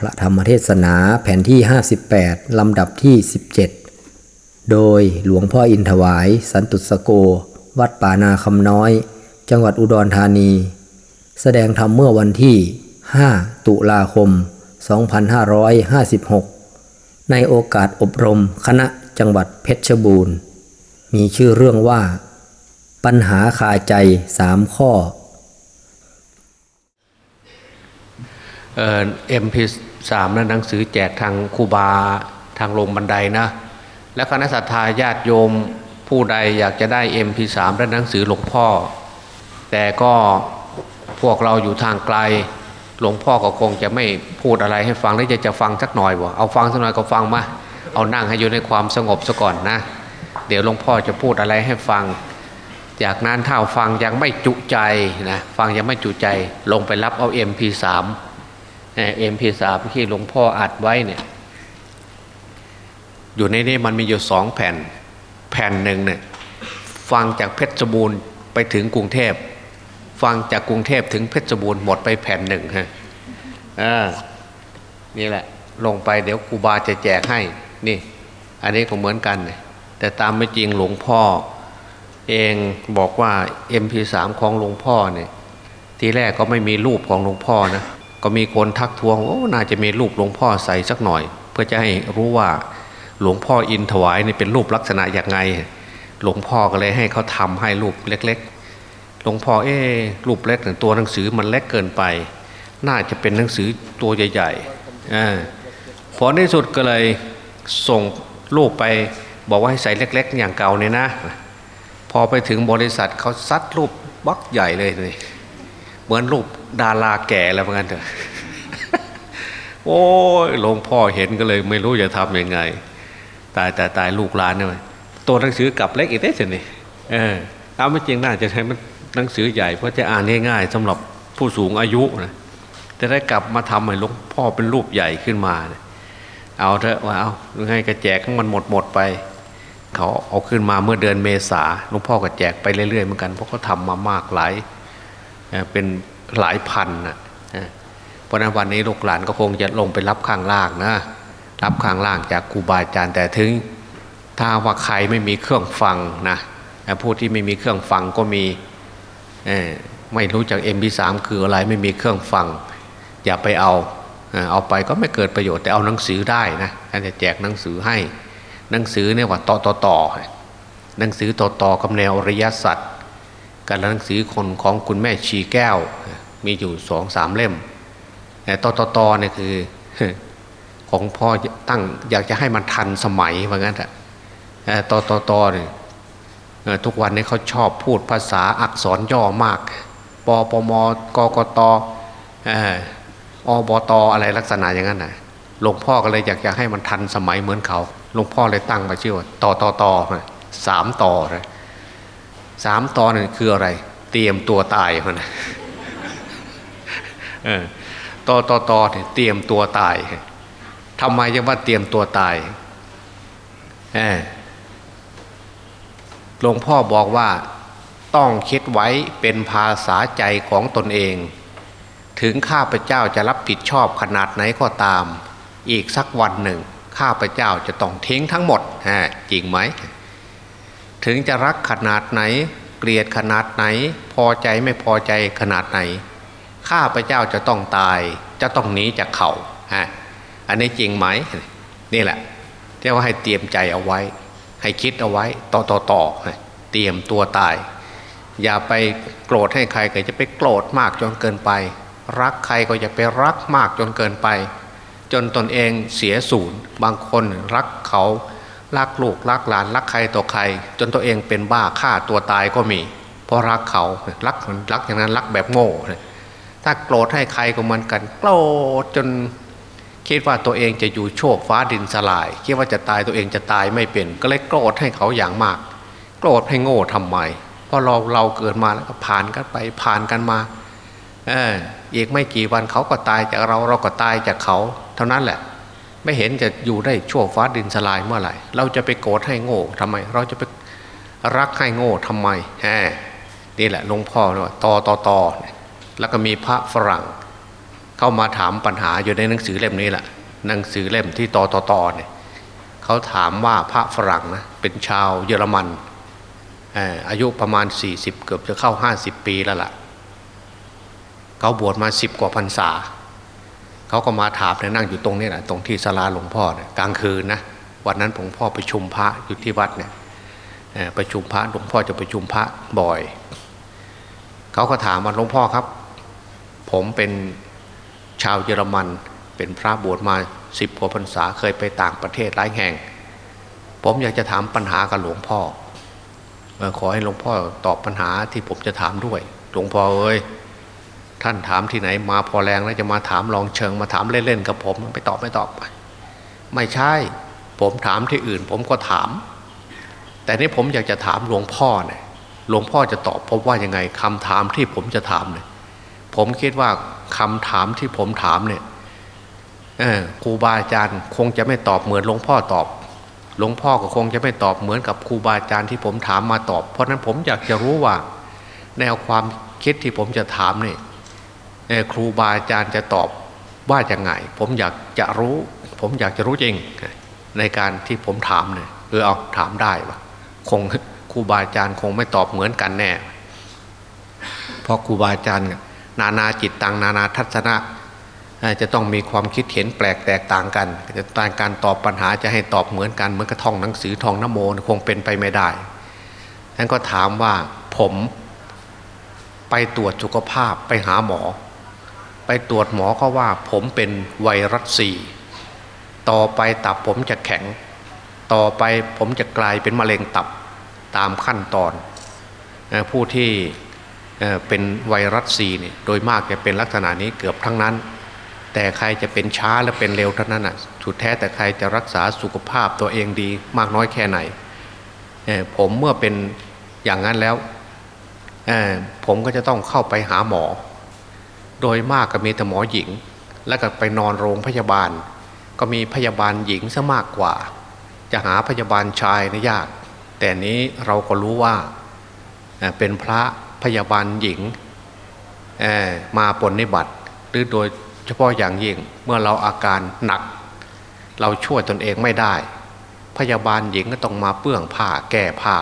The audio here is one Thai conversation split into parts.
พระธรรมเทศนาแผ่นที่ 58 ลำดับที่ 17 โดยหลวงพ่ออินถวาย สันตุสโก วัดป่านาคำน้อย จังหวัดอุดรธานี แสดงธรรมเมื่อวันที่ 5 ตุลาคม 2556 ในโอกาสอบรมคณะจังหวัดเพชรบูรณ์ มีชื่อเรื่องว่า ปัญหาคาใจสามข้อเอ็มพี สามนะหนังสือแจกทางคูบาทางลงบันไดนะ และคณะสัตยาญาติโยมผู้ใดอยากจะได้ MP3 และหนังสือหลวงพ่อ แต่ก็พวกเราอยู่ทางไกล หลวงพ่อก็คงจะไม่พูดอะไรให้ฟังแล้วจะจะฟังสักหน่อยบ่เอาฟังสักหน่อยก็ฟังมาเอานั่งให้อยู่ในความสงบซะก่อนนะ เดี๋ยวหลวงพ่อจะพูดอะไรให้ฟัง จากนั้นถ้าฟังยังไม่จุใจนะฟังยังไม่จุใจลงไปรับเอา MP3 เอ็มพีสามที่หลวงพ่ออัดไว้เนี่ย อยู่ในนี้มันมีอยู่สองแผ่น แผ่นหนึ่งเนี่ยฟังจากเพชรบูรณ์ไปถึงกรุงเทพ ฟังจากกรุงเทพถึงเพชรบูรณ์หมดไปแผ่นหนึ่งฮะอ่านี่แหละ ลงไปเดี๋ยวครูบาจะแจกให้ นี่ อันนี้ก็เหมือนกัน แต่ตามไม่จริงหลวงพ่อ เองบอกว่า MP3 ของหลวงพ่อเนี่ย ทีแรกก็ไม่มีรูปของหลวงพ่อนะ ก็มีคนทักท้วงโอ้น่าจะมีรูปหลวงพ่อใส่สักหน่อย เพื่อจะให้รู้ว่าหลวงพ่ออินถวายนี่เป็นรูปลักษณะอย่างไง หลวงพ่อก็เลยให้เขาทำให้รูปเล็ก ๆ หลวงพ่อเอ๊รูปเล็กแต่ตัวหนังสือมันเล็กเกินไป น่าจะเป็นหนังสือตัวใหญ่ๆอพอในสุดก็เลยส่งรูปไปบอกว่าให้ใส่เล็ก ๆ อย่างเก่าเนี่ยนะ พอไปถึงบริษัทเขาซัดรูปบักใหญ่เลยเลยเหมือนรูป ดาราแก่แล้วเหมือนกันเถอะโอ้ยหลวงพ่อเห็นก็เลย ไม่รู้จะทำยังไง ตายแต่ตายลูกหลานเนี่ยตัวหนังสือกลับเล็กอีกได้สินี่เออเอาไม่จริงน่าจะใช้มันหนังสือใหญ่เพราะจะอ่านง่ายๆสำหรับผู้สูงอายุนะจะได้กลับมาทำให้หลวงพ่อเป็นรูปใหญ่ขึ้นมาเนี่ยเอาเถอะว่าเอาให้กระแจกให้มันหมดหมดไป เขาเอาขึ้นมาเมื่อเดือนเมษาหลวงพ่อก็แจกไปเรื่อยๆเหมือนกันเพราะเขาทามามากหลายเป็น หลายพันนะเพราะนั้นวันนี้ลูกหลานก็คงจะลงไปรับข้างล่างนะ รับข้างล่างจากครูบาอาจารย์แต่ถึง ถ้าว่าใครไม่มีเครื่องฟังนะผู้ที่ไม่มีเครื่องฟังก็มีไม่รู้จัก MP3 คืออะไรไม่มีเครื่องฟัง อย่าไปเอาเอาไปก็ไม่เกิดประโยชน์แต่เอาหนังสือได้นะท่านจะแจกหนังสือให้หนังสือเนี่ยว่าต่อต่อต่อหนังสือต่อต่อกับแนวอริยสัจ การหนังสือคนของคุณแม่ชีแก้ว มีอยู่สองสามเล่มแต่ตอตตเนี่ยคือ ของพ่อตั้งอยากจะให้มันทันสมัยว่างั้นแหละตตตเนี่ยทุกวันนี้เขาชอบพูดภาษาอักษรย่อมาก ปปมกกตอบตอะไรลักษณะอย่างนั้นนะหลวงพ่อก็เลยอยากจะให้มันทันสมัยเหมือนเขา หลวงพ่อเลยตั้งมาชื่อว่าตอตอตอสามต่อเลย สามตอนนั่นคืออะไร เตรียมตัวตายมันต่อต่อต่อเตรียมตัวตายทำไมจะว่าเตรียมตัวตายหลวงพ่อบอกว่าต้องคิดไว้เป็นภาษาใจของตนเอง ถึงข้าพเจ้าจะรับผิดชอบขนาดไหนก็ตาม อีกสักวันหนึ่ง ข้าพเจ้าจะต้องทิ้งทั้งหมดจริงไหม ถึงจะรักขนาดไหน เกลียดขนาดไหน พอใจไม่พอใจขนาดไหน ข้าพเจ้าจะต้องตาย จะต้องหนีจากเขาฮะอันนี้จริงไหมนี่แหละเรียกว่าให้เตรียมใจเอาไว้ ให้คิดเอาไว้ต่อต่อต่อเตรียมตัวตาย อย่าไปโกรธให้ใครก็จะไปโกรธมากจนเกินไป รักใครก็อย่าไปรักมากจนเกินไป จนตนเองเสียสูญบางคนรักเขา รักลูกรักหลานรักใครต่อใคร จนตัวเองเป็นบ้าฆ่าตัวตายก็มี เพราะรักเขารักรักอย่างนั้นรักแบบโง่ถ้าโกรธให้ใครก็เหมือนกันโกรธจนคิดว่าตัวเองจะอยู่โชคฟ้าดินสลาย คิดว่าจะตายตัวเองจะตายไม่เป็น ก็เลยโกรธให้เขาอย่างมาก โกรธให้โง่ทำไมเพราะเราเราเกิดมาแล้วก็ผ่านกันไปผ่านกันมาเอออีกไม่กี่วันเขาก็ตายจากเราเราก็ตายจากเขา เท่านั้นแหละ ไม่เห็นจะอยู่ได้ชั่วฟ้าดินสลายเมื่อไหร่ เราจะไปโกรธให้โง่ทำไม เราจะไปรักให้โง่ทำไมแหมนี่แหละหลวงพ่อว่าต่อต่อต่อแล้วก็มีพระฝรั่ง เข้ามาถามปัญหาอยู่ในหนังสือเล่มนี้แหละหนังสือเล่มที่ต่อต่อต่อเนี่ยเขาถามว่าพระฝรั่งนะเป็นชาวเยอรมันอายุประมาณ 40 เกือบจะเข้า 50 ปีแล้วล่ะ เขาบวชมา 10 กว่าพรรษา เขาก็มาถามเนี่ยนั่งอยู่ตรงนี้แหละตรงที่ศาลาหลวงพ่อเนี่ยกลางคืนนะวันนั้นหลวงพ่อไปชุมพระอยู่ที่วัดเนี่ยประชุมพระหลวงพ่อจะประชุมพระบ่อยเขาก็ถามว่าหลวงพ่อครับ ผมเป็นชาวเยอรมันเป็นพระบวชมาสิบกว่าพรรษาเคยไปต่างประเทศหลายแห่ง ผมอยากจะถามปัญหากับหลวงพ่อขอให้หลวงพ่อตอบปัญหาที่ผมจะถามด้วย หลวงพ่อเอ้ย ท่านถามที่ไหนมาพอแรงแล้วจะมาถามลองเชิงมาถามเล่นๆกับผมไม่ตอบไม่ตอบไป ไม่ใช่ ผมถามที่อื่น ผมก็ถาม แต่นี่ผมอยากจะถามหลวงพ่อเนี่ยหลวงพ่อจะตอบผมว่ายังไงคำถามที่ผมจะถามเนี่ยผมคิดว่าคำถามที่ผมถามเนี่ยครูบาอาจารย์คงจะไม่ตอบเหมือนหลวงพ่อตอบ หลวงพ่อก็คงจะไม่ตอบเหมือนกับครูบาอาจารย์ที่ผมถามมาตอบ เพราะนั้นผมอยากจะรู้ว่า แนวความคิดที่ผมจะถามเนี่ย ครูบาอาจารย์จะตอบว่าอยังไง ผมอยากจะรู้ ผมอยากจะรู้จริง ในการที่ผมถามเนี่ยเออเอาถามได้ปะคงครูบาอาจารย์คงไม่ตอบเหมือนกันแน่เพราะครูบาอาจารย์นานาจิตตังนานาทัศนะจะต้องมีความคิดเห็นแปลกแตกต่างกันจะต่ารการตอบปัญหาจะให้ตอบเหมือนกันเหมือนกระท่องหนังสือทองน้ำโมคงเป็นไปไม่ได้ท่านก็ถามว่าผมไปตรวจสุขภาพไปหาหมอ ไปตรวจหมอเขาว่าผมเป็นไวรัสซีต่อไปตับผมจะแข็ง ต่อไปผมจะกลายเป็นมะเร็งตับตามขั้นตอน ผู้ที่เป็นไวรัสซีเนี่ยโดยมากจะเป็นลักษณะนี้เกือบทั้งนั้น แต่ใครจะเป็นช้าและเป็นเร็วเท่านั้นอะสุดแท้แต่ใครจะรักษาสุขภาพตัวเองดีมากน้อยแค่ไหน ผมเมื่อเป็นอย่างนั้นแล้วผมก็จะต้องเข้าไปหาหมอ โดยมากก็มีแต่หมอหญิง แล้วก็ไปนอนโรงพยาบาล ก็มีพยาบาลหญิงซะมากกว่า จะหาพยาบาลชายนะยาก แต่นี้เราก็รู้ว่าเป็นพระพยาบาลหญิงมาปนนิบัติหรือโดยเฉพาะอย่างยิ่งเมื่อเราอาการหนัก เราช่วยตนเองไม่ได้ พยาบาลหญิงก็ต้องมาเปื้องผ้าแก้ผ้า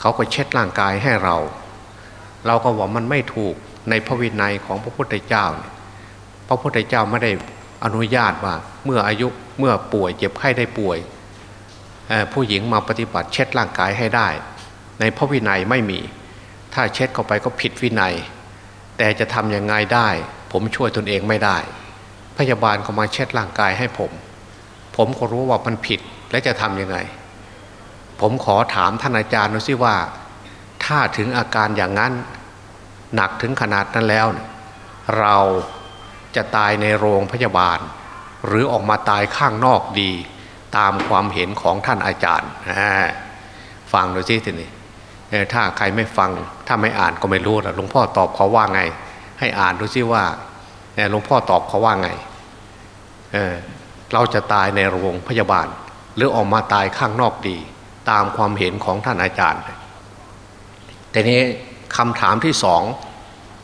เขาก็เช็ดร่างกายให้เรา เราก็ว่ามันไม่ถูก ในพระวินัยของพระพุทธเจ้า พระพุทธเจ้าไม่ได้อนุญาตว่าเมื่ออายุเมื่อป่วยเจ็บไข้ได้ป่วย ผู้หญิงมาปฏิบัติเช็ดร่างกายให้ได้ ในพระวินัยไม่มี ถ้าเช็ดเข้าไปก็ผิดวินัย แต่จะทำยังไงได้ ผมช่วยตนเองไม่ได้ พยาบาลก็มาเช็ดร่างกายให้ผม ผมก็รู้ว่ามันผิดและจะทำยังไง ผมขอถามท่านอาจารย์ดูสิว่า ถ้าถึงอาการอย่างนั้น หนักถึงขนาดนั้นแล้ว เราจะตายในโรงพยาบาล หรือออกมาตายข้างนอกดี ตามความเห็นของท่านอาจารย์ฟังดูสิทีนี้ถ้าใครไม่ฟังถ้าไม่อ่านก็ไม่รู้หลวงพ่อตอบเขาว่าไง ให้อ่านดูซิว่าหลวงพ่อตอบเขาว่าไงเเราจะตายในโรงพยาบาล หรือออกมาตายข้างนอกดี ตามความเห็นของท่านอาจารย์แต่นี้ คำถามที่สอง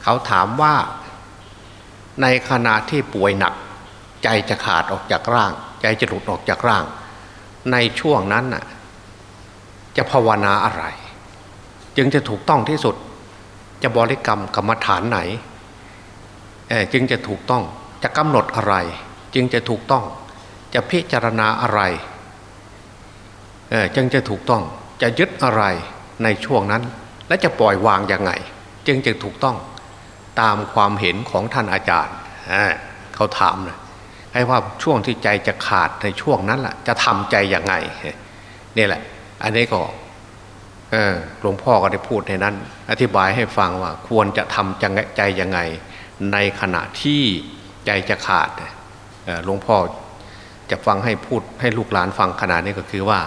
เขาถามว่า ในขณะที่ป่วยหนัก ใจจะขาดออกจากร่าง ใจจะหลุดออกจากร่าง ในช่วงนั้นน่ะจะภาวนาอะไร จึงจะถูกต้องที่สุด จะบริกรรมกรรมฐานไหนจึงจะถูกต้องจะกำหนดอะไร จึงจะถูกต้องจะพิจารณาอะไรจึงจะถูกต้องจะยึดอะไรในช่วงนั้น และจะปล่อยวางยังไง จึงจะถูกต้องตามความเห็นของท่านอาจารย์เขาถามเลยให้ว่าช่วงที่ใจจะขาดในช่วงนั้นแหละจะทำใจยังไงนี่แหละ อันนี้ก็หลวงพ่อก็ได้พูดในนั้น อธิบายให้ฟังว่าควรจะทำจังใจยังไง ในขณะที่ใจจะขาดหลวงพ่อจะฟังให้พูดให้ลูกหลานฟังขนาดนี้ก็คือว่า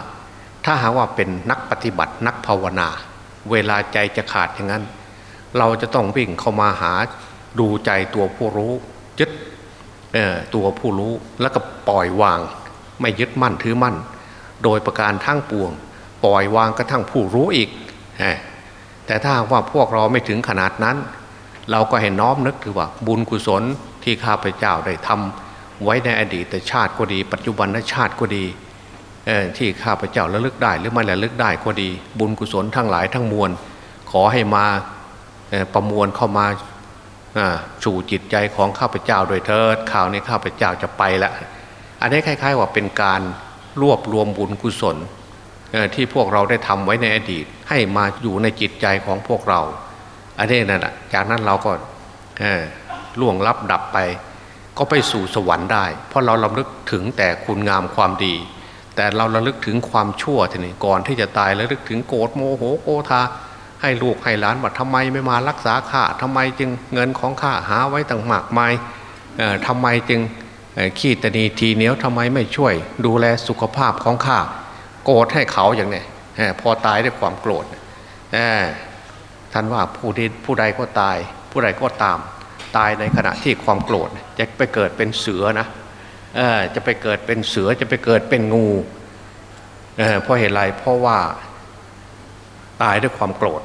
ถ้าหาว่าเป็นนักปฏิบัตินักภาวนา เวลาใจจะขาดอย่างนั้น เราจะต้องวิ่งเข้ามาหาดูใจตัวผู้รู้ยึดตัวผู้รู้แล้วก็ปล่อยวาง ไม่ยึดมั่นถือมั่น โดยประการทั้งปวง ปล่อยวางกระทั่งผู้รู้อีก แต่ถ้าว่าพวกเราไม่ถึงขนาดนั้น เราก็เห็นน้อมนึกถือว่าบุญกุศลที่ข้าพเจ้าได้ทำไว้ในอดีตชาติก็ดี ปัจจุบันชาติก็ดี ที่ข้าพเจ้าระลึกได้หรือไม่ระลึกได้ก็ดี บุญกุศลทั้งหลายทั้งมวล ขอให้มาประมวลเข้ามาสู่จิตใจของข้าพเจ้าโดยเถิดข่าวนี้ข้าพเจ้าจะไปละอันนี้คล้าย ๆ ว่าเป็นการรวบรวมบุญกุศลที่พวกเราได้ทำไว้ในอดีต ให้มาอยู่ในจิตใจของพวกเรา อันนี้นั่นแหะจากนั้นเราก็ล่วงลับดับไป ก็ไปสู่สวรรค์ได้ เพราะเราลำลึกถึงแต่คุณงามความดี แต่เราระลึกถึงความชั่วทีนี้ก่อนที่จะตายระลึกถึงโกรธโมโหโกธาให้ลูกให้หลานว่าทำไมไม่มารักษาข้าทำไมจึงเงินของข้าหาไว้ต่างมากมายทำไมจึงขี้ตนีทีเหนียวทำไมไม่ช่วย ดูแลสุขภาพของข้าโกรธให้เขาอย่างนี้พอตายด้วยความโกรธท่านว่าผู้ใดผู้ใดก็ตาย ผู้ใดก็ตาม ตายในขณะที่ความโกรธจะไปเกิดเป็นเสือนะ จะไปเกิดเป็นเสือจะไปเกิดเป็นงูเพราะเหตุไรเพราะว่าตายด้วยความโกรธ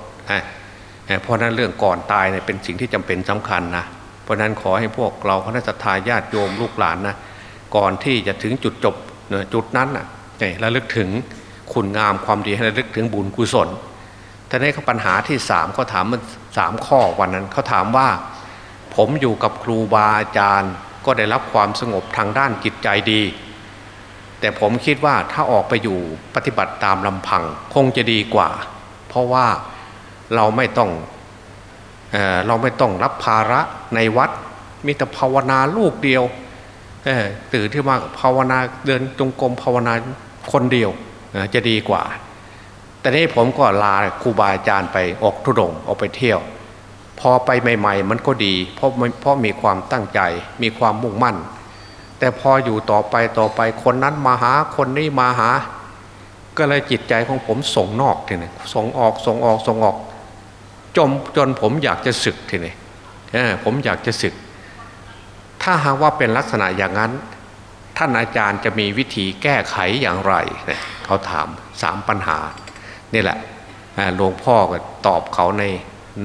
เพราะนั้นเรื่องก่อนตายเนี่ยเป็นสิ่งที่จำเป็นสำคัญนะเพราะนั้นขอให้พวกเราคณะสัตยาญาติโยมลูกหลานนะก่อนที่จะถึงจุดจบจุดนั้นนะนี่ระลึกถึงคุณงามความดีให้ระลึกถึงบุญกุศลแต่ในปัญหาที่สามเขาถามมันสามข้อวันนั้นเขาถามว่า ผมอยู่กับครูบาอาจารย์ ก็ได้รับความสงบทางด้านจิตใจดี แต่ผมคิดว่าถ้าออกไปอยู่ปฏิบัติตามลำพังคงจะดีกว่า เพราะว่าเราไม่ต้องเอเราไม่ต้องรับภาระในวัดมีแต่ภาวนาลูกเดียวตื่นที่มาภาวนาเดินจงกรมภาวนาคนเดียวจะดีกว่า แต่นี้ผมก็ลาครูบาอาจารย์ไปออกทุดงออกไปเที่ยว พอไปใหม่ ๆ มันก็ดี เพราะเพราะมีความตั้งใจ มีความมุ่งมั่น แต่พออยู่ต่อไปต่อไปคนนั้นมาหาคนนี้มาหา ก็เลยจิตใจของผมส่งนอกทีนี้ส่งออกส่งออกส่งออก จมจนผมอยากจะศึกทีนี้ผมอยากจะศึก ถ้าหากว่าเป็นลักษณะอย่างนั้น ท่านอาจารย์จะมีวิธีแก้ไขอย่างไรเขาถามสามปัญหานี่แหละหลวงพ่อก็ตอบเขาใน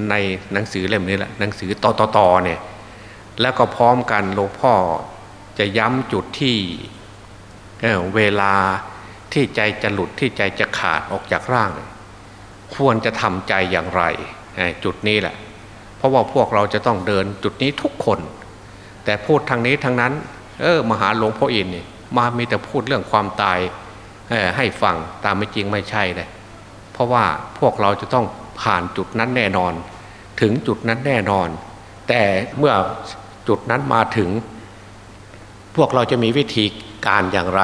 ในหนังสือเล่มนี้แหละหนังสือตอตอตอเนี่ยแล้วก็พร้อมกันหลวงพ่อจะย้ำจุดที่เเวลาที่ใจจะหลุดที่ใจจะขาดออกจากร่าง ควรจะทำใจอย่างไร จุดนี้แหละ เพราะว่าพวกเราจะต้องเดินจุดนี้ทุกคน แต่พูดทางนี้ทางนั้น เออมหาหลวงพ่ออินนี่มามีแต่พูดเรื่องความตายให้ฟังตามไม่จริงไม่ใช่เลยเพราะว่าพวกเราจะต้อง ผ่านจุดนั้นแน่นอน ถึงจุดนั้นแน่นอน แต่เมื่อจุดนั้นมาถึง พวกเราจะมีวิธีการอย่างไร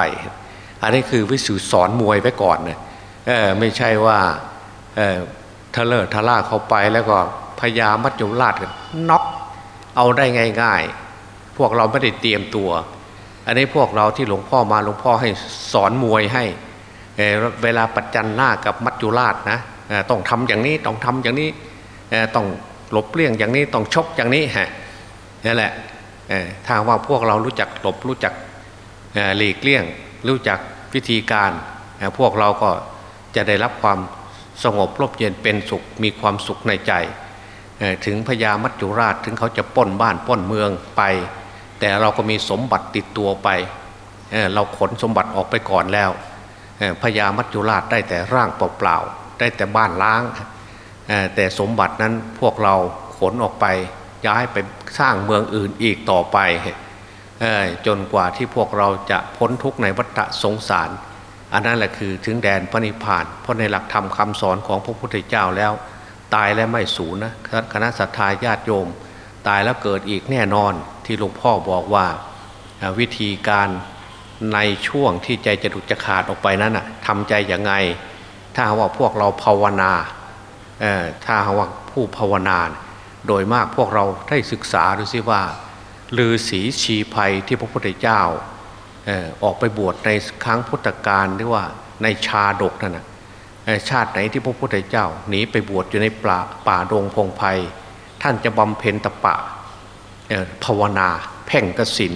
อันนี้คือวิสุสอนมวยไว้ก่อนนะเออไม่ใช่ว่าเออทะเลทะล่าเข้าไปแล้วก็พญามัจจุราชกันน็อกเอาได้ง่าย ๆ พวกเราไม่ได้เตรียมตัว อันนี้พวกเราที่หลวงพ่อมาหลวงพ่อให้สอนมวยให้เเวลาปัจจันหน้ากับมัจจุราชนะ ต้องทำอย่างนี้ต้องทำอย่างนี้ต้องหลบเลี่ยงอย่างนี้ต้องชกอย่างนี้ฮะนี่แหละถ้าว่าพวกเรารู้จักหลบรู้จักหลีกเลี่ยง รู้จักวิธีการ พวกเราก็จะได้รับความสงบร่มเย็นเป็นสุขมีความสุขในใจ ถึงพญามัจจุราชถึงเขาจะป้นบ้านป้นเมืองไป แต่เราก็มีสมบัติติดตัวไปเเราขนสมบัติออกไปก่อนแล้วพญามัจจุราชได้แต่ร่างเปล่าๆ ได้แต่บ้านล้าง แต่สมบัตินั้นพวกเราขนออกไปย้ายไปสร้างเมืองอื่นอีกต่อไป จนกว่าที่พวกเราจะพ้นทุกข์ในวัฏสงสาร อันนั้นแหละคือถึงแดนพระนิพพาน เพราะในหลักธรรมคาสอนของพระพุทธเจ้าแล้ว ตายแล้วไม่สูญนะคณะสัตยาญาติโยม ตายแล้วเกิดอีกแน่นอนที่หลวงพ่อบอกว่าวิธีการในช่วงที่ใจจะดุจะขาดออกไปนั้นทำใจอย่างไง ถ้าว่าพวกเราภาวนาถ้าว่าผู้ภาวนา โดยมากพวกเราได้ศึกษาดูซิว่าลือศีชีภัยที่พระพุทธเจ้าออกไปบวชในครั้งพุทธกาลหรือว่าในชาดกนั่นนะชาติไหนที่พระพุทธเจ้าหนีไปบวชอยู่ในป่าป่าดงพงไพ่ท่านจะบำเพ็ญตะปะภาวนา เพ่งกสิน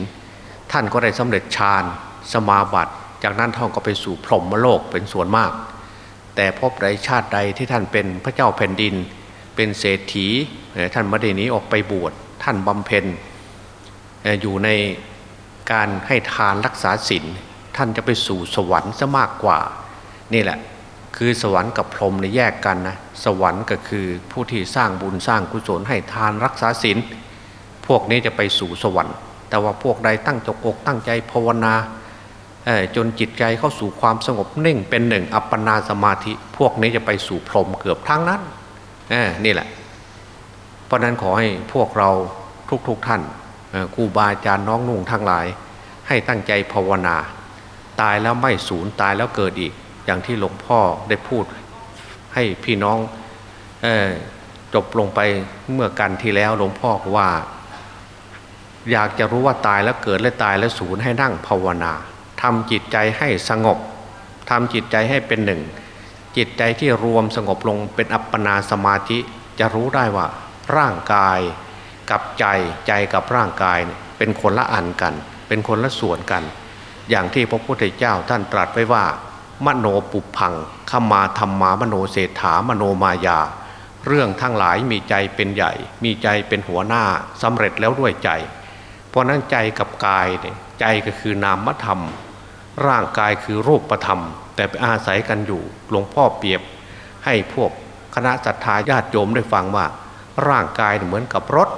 ท่านก็ได้สำเร็จฌานสมาบัติ จากนั้นท่านก็ไปสู่พรหมโลกเป็นส่วนมาก แต่พบใดชาติใดที่ท่านเป็นพระเจ้าแผ่นดิน เป็นเศรษฐีท่านไม่ได้หนีออกไปบวชท่านบำเพ็ญอยู่ในการให้ทานรักษาศีลท่านจะไปสู่สวรรค์ซะมากกว่า นี่แหละคือสวรรค์กับพรหมในแยกกันนะสวรรค์ก็คือผู้ที่สร้างบุญสร้างกุศลให้ทานรักษาศีลพวกนี้จะไปสู่สวรรค์ แต่ว่าพวกใดตั้งจกอกตั้งใจภาวนา จนจิตใจเข้าสู่ความสงบนิ่งเป็นหนึ่ง อัปปนาสมาธิ พวกนี้จะไปสู่พรหมเกือบทั้งนั้นนี่แหละ เพราะนั้นขอให้พวกเราทุกๆทท่านครูบาอาจารย์น้องนุ่งทั้งหลาย ให้ตั้งใจภาวนา ตายแล้วไม่สูญตายแล้วเกิดอีก อย่างที่หลวงพ่อได้พูดให้พี่น้องอจบลงไปเมื่อกันที่แล้วหลวงพ่อว่า อยากจะรู้ว่าตายแล้วเกิดและตายแล้วสูญให้นั่งภาวนา ทำจิตใจให้สงบทำจิตใจให้เป็นหนึ่ง จิตใจที่รวมสงบลงเป็นอัปปนาสมาธิจะรู้ได้ว่า ร่างกายกับใจใจกับร่างกายเป็นคนละอันกัน เป็นคนละส่วนกัน อย่างที่พระพุทธเจ้าท่านตรัสไว้ว่า มโนปุพังขมาธรรมามโนเศรษฐามโนมายา เรื่องทั้งหลายมีใจเป็นใหญ่ มีใจเป็นหัวหน้าสำเร็จแล้วด้วยใจ เพราะนั้นใจกับกายเนี่ยใจก็คือนามธรรม ร่างกายคือรูปธรรม แต่ไปอาศัยกันอยู่หลวงพ่อเปรียบ ให้พวกคณะศรัทธาญาติโยมได้ฟังว่า ร่างกายเหมือนกับรถ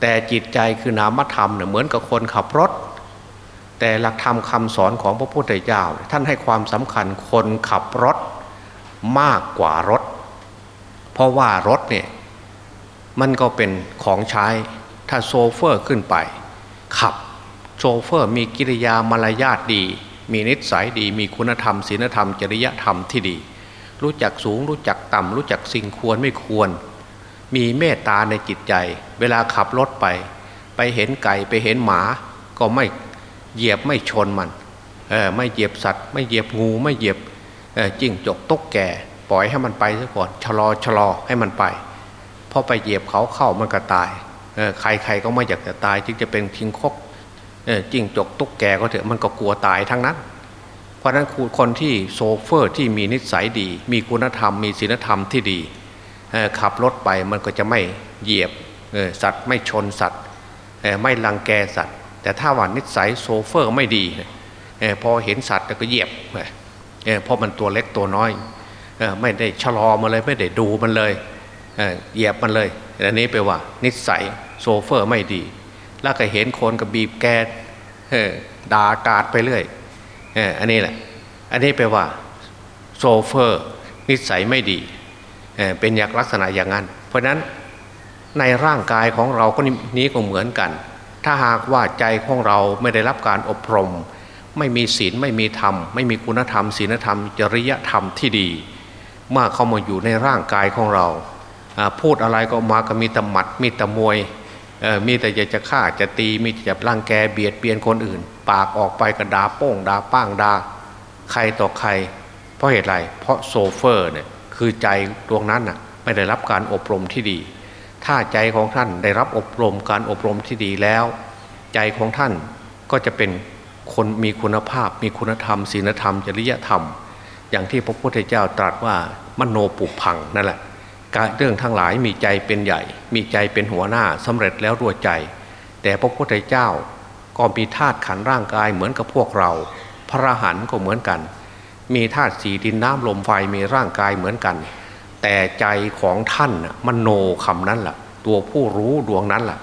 แต่จิตใจคือนามธรรมเหมือนกับคนขับรถ แต่หลักธรรมคาสอนของพระพุทธเจ้าท่านให้ความสำคัญคนขับรถมากกว่ารถ เพราะว่ารถเนี่ยมันก็เป็นของใช้ถ้าโซเฟอร์ขึ้นไป ขับ โซเฟอร์มีกิริยามารยาทดี มีนิสัยดี มีคุณธรรมศีลธรรม จริยธรรมที่ดี รู้จักสูง รู้จักต่ำ รู้จักสิ่งควรไม่ควร มีเมตตาในจิตใจ เวลาขับรถไป ไปเห็นไก่ไปเห็นหมา ก็ไม่เหยียบไม่ชนมันเออไม่เหยียบสัตว์ ไม่เหยียบงูไม่เหยียบจิ้งจกตกแก่ปล่อยให้มันไปซะก่อนชะลอชะลอให้มันไปพอไปเหยียบเขาเข้ามันก็ตายใครใครก็ไม่อยากจะตาย จึงจะเป็นทิงคก จิ้งจกตุกแกก็เถอะมันก็กลัวตายทั้งนั้น เพราะนั้นคนที่โซเฟอร์ที่มีนิสัยดี มีคุณธรรม มีศีลธรรมที่ดีขับรถไปมันก็จะไม่เหยียบสัตว์ไม่ชนสัตว์ไม่ลังแกสัตว์ แต่ถ้าว่านิสัยโซเฟอร์ไม่ดีพอเห็นสัตว์ก็เหยียบเพราะมันตัวเล็กตัวน้อยไม่ได้ชะลอมาเลยไม่ได้ดูมันเลยเหยียบมันเลยอันนี้แปลว่า นิสัยโซเฟอร์ไม่ดี แล้วก็เห็นคนก็บีบแกด่ากาดไปเรื่อยอันนี้แหละ อันนี้แปลว่าโซเฟอร์นิสัยไม่ดีเป็นอย่างลักษณะอย่างนั้น เพราะนั้นในร่างกายของเราก็นี้ก็เหมือนกัน ถ้าหากว่าใจของเราไม่ได้รับการอบรม ไม่มีศีลไม่มีธรรม ไม่มีคุณธรรมศีลธรรม จริยธรรมที่ดีเมื่อเข้ามาอยู่ในร่างกายของเรา พูดอะไรก็มาก็มีต่หมัดมีต่มวย มีแต่อยากจะฆ่าจะตีมีแต่ร่างแกเบียดเบียนคนอื่น ปากออกไปกระดาโป้งดาป้างดาใครต่อใคร เพราะเหตุไรเพราะโซเฟอร์เนี่ยคือใจดวงนั้นน่ะไม่ได้รับการอบรมที่ดี ถ้าใจของท่านได้รับอบรมการอบรมที่ดีแล้ว ใจของท่านก็จะเป็นคนมีคุณภาพ มีคุณธรรมศีลธรรมจริยธรรม อย่างที่พระพุทธเจ้าตรัสว่ามโนปุพังนั่นแหละ การเรื่องทั้งหลายมีใจเป็นใหญ่ มีใจเป็นหัวหน้าสำเร็จแล้วด้วยใจ แต่พระพุทธเจ้าก็มีธาตุขันร่างกายเหมือนกับพวกเรา พระหันก็เหมือนกัน มีธาตุสีดินน้ำลมไฟมีร่างกายเหมือนกัน แต่ใจของท่านมันโนคำนั้นแหละตัวผู้รู้ดวงนั้นแหละ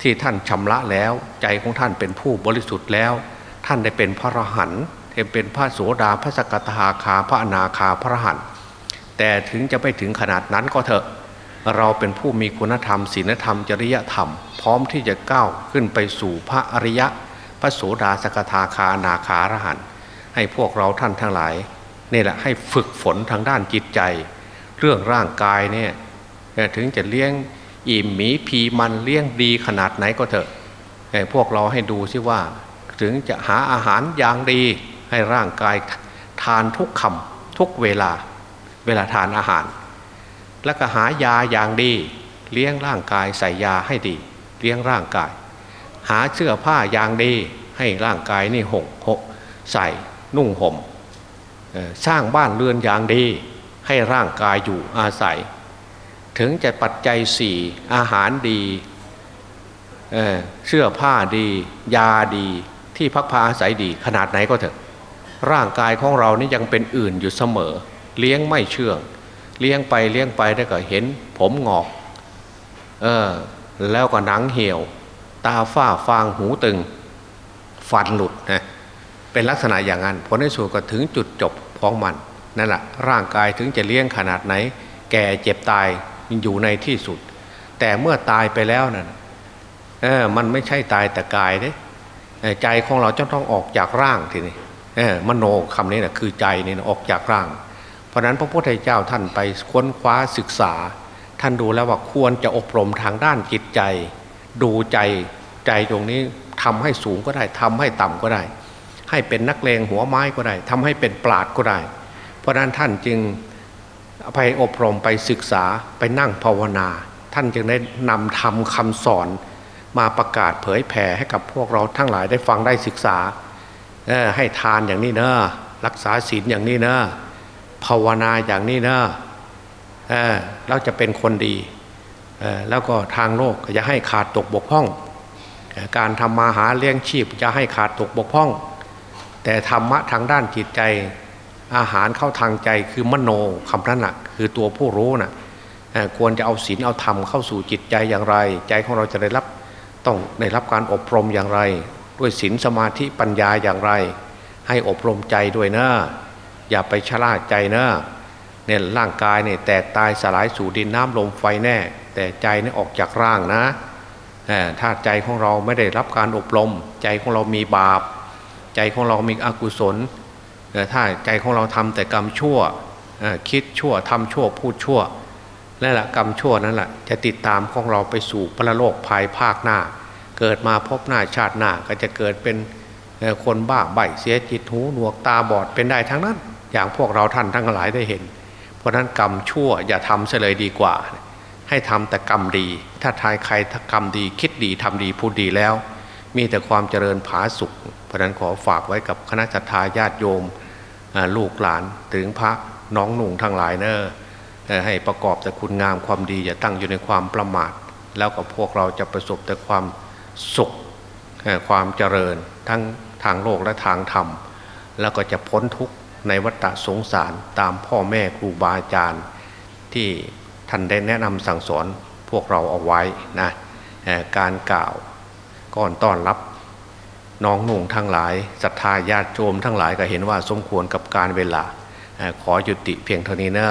ที่ท่านชำระแล้วใจของท่านเป็นผู้บริสุทธิ์แล้ว ท่านได้เป็นพระหันเป็นพระโสดาพระสกทาคาพระอนาคาพระหันต์ แต่ถึงจะไปถึงขนาดนั้นก็เถอะ เราเป็นผู้มีคุณธรรมศีลธรรมจริยธรรม พร้อมที่จะก้าวขึ้นไปสู่พระอริยะ พระโสดาสกทาคานาคารหันให้พวกเราท่านทั้งหลายนี่แหละให้ฝึกฝนทางด้านจิตใจ เรื่องร่างกายเนี่ยถึงจะเลี้ยงอิ่มหมีพีมันเลี้ยงดีขนาดไหนก็เถอะพวกเราให้ดูซิว่าถึงจะหาอาหารอย่างดีให้ร่างกายทานทุกคำทุกเวลา เวลาทานอาหาร แล้วก็หายาอย่างดี เลี้ยงร่างกายใส่ยาให้ดี เลี้ยงร่างกาย หาเสื้อผ้าอย่างดีให้ร่างกายนี่ห่มหกใส่นุ่งหม่มสร้างบ้านเรือนอย่างดี ให้ร่างกายอยู่อาศัย ถึงจะปัจจัยสี่อาหารดีเเสื้อผ้าดี ยาดีที่พักพาอาศัยดีขนาดไหนก็เถอะ ร่างกายของเรานี่ยังเป็นอื่นอยู่เสมอ เลี้ยงไม่เชื่อง เลี้ยงไปเลี้ยงไปได้ก็เห็น ผมงอก เออ แล้วก็หนังเหี่ยว ตาฝ้าฟางหูตึง ฟันหลุดนะเป็นลักษณะอย่างนั้นผลในสุดก็ถึงจุดจบของมันนั่นแหละร่างกายถึงจะเลี้ยงขนาดไหน แก่เจ็บตายอยู่ในที่สุด แต่เมื่อตายไปแล้วนั่นเออมันไม่ใช่ตายแต่กายเด้ใจของเราจะต้องออกจากร่างทีนี้เออมโนคำนี้นะคือใจนี่นะออกจากร่าง เพราะนั้นพระพุทธเจ้าท่านไปค้นคว้าศึกษา ท่านดูแล้วว่าควรจะอบรมทางด้านจิตใจ ดูใจใจตรงนี้ทำให้สูงก็ได้ทำให้ต่ำก็ได้ ให้เป็นนักเลงหัวไม้ก็ได้ทำให้เป็นปราดก็ได้ เพราะนั้นท่านจึงไปอบรมไปศึกษาไปนั่งภาวนา ท่านจึงได้นำทำคำสอนมาประกาศเผยแผ่ให้กับพวกเราทั้งหลายได้ฟังได้ศึกษาให้ทานอย่างนี้เนอะรักษาศีลอย่างนี้เนอะ ภาวนาอย่างนี้เนอะเราจะเป็นคนดีแล้วก็ทางโลกจะให้ขาดตกบกพร่อง การทำมาหาเลี้ยงชีพจะให้ขาดตกบกพร่อง แต่ธรรมะทางด้านจิตใจอาหารเข้าทางใจคือมโนคำนั้นนะคือตัวผู้รู้นะ่ะควรจะเอาศีลเอาธรรมเข้าสู่จิตใจอย่างไร ใจของเราจะได้รับต้องได้รับการอบรมอย่างไร ด้วยศีลสมาธิปัญญาอย่างไร ให้อบรมใจด้วยนะ อย่าไปชะล่าใจนะเนี่ยร่างกายเนี่ยแตกตายสลายสู่ดินน้ำลมไฟแน่ แต่ใจเนี่ยออกจากร่างนะถ้าใจของเราไม่ได้รับการอบรม ใจของเรามีบาป ใจของเรามีอกุศลถ้าใจของเราทำแต่กรรมชั่วคิดชั่วทำชั่วพูดชั่วนั่นแหละกรรมชั่วนั่นแหละจะติดตามของเราไปสู่พระโลกภายภาคหน้า เกิดมาพบหน้าชาติหน้าก็จะเกิดเป็นคนบ้าใบเสียจิตหูหนวกตาบอดเป็นได้ทั้งนั้น อย่างพวกเราท่านทั้งหลายได้เห็น เพราะนั้นกรรมชั่วอย่าทำเฉลยดีกว่า ให้ทำแต่กรรมดี ถ้าทายใครถ้ากรรมดีคิดดีทำดีพูดดีแล้ว มีแต่ความเจริญผาสุข เพราะนั้นขอฝากไว้กับคณะจัตตาญาติโยมลูกหลานถึงพระน้องหนุ่งทั้งหลายเนอะให้ประกอบแต่คุณงามความดี อย่าตั้งอยู่ในความประมาท แล้วก็พวกเราจะประสบแต่ความสุขความเจริญ ทั้งทางโลกและทางธรรม แล้วก็จะพ้นทุกข์ ในวัฏสงสารตามพ่อแม่ครูบาอาจารย์ ที่ท่านได้แนะนำสั่งสอนพวกเราเอาไว้นะการกล่าวก่อนต้อนรับน้องหนุ่งทั้งหลายศรัทธาญาติโยมทั้งหลายก็เห็นว่าสมควรกับการเวลาขอหยุดติเพียงเท่านี้นะ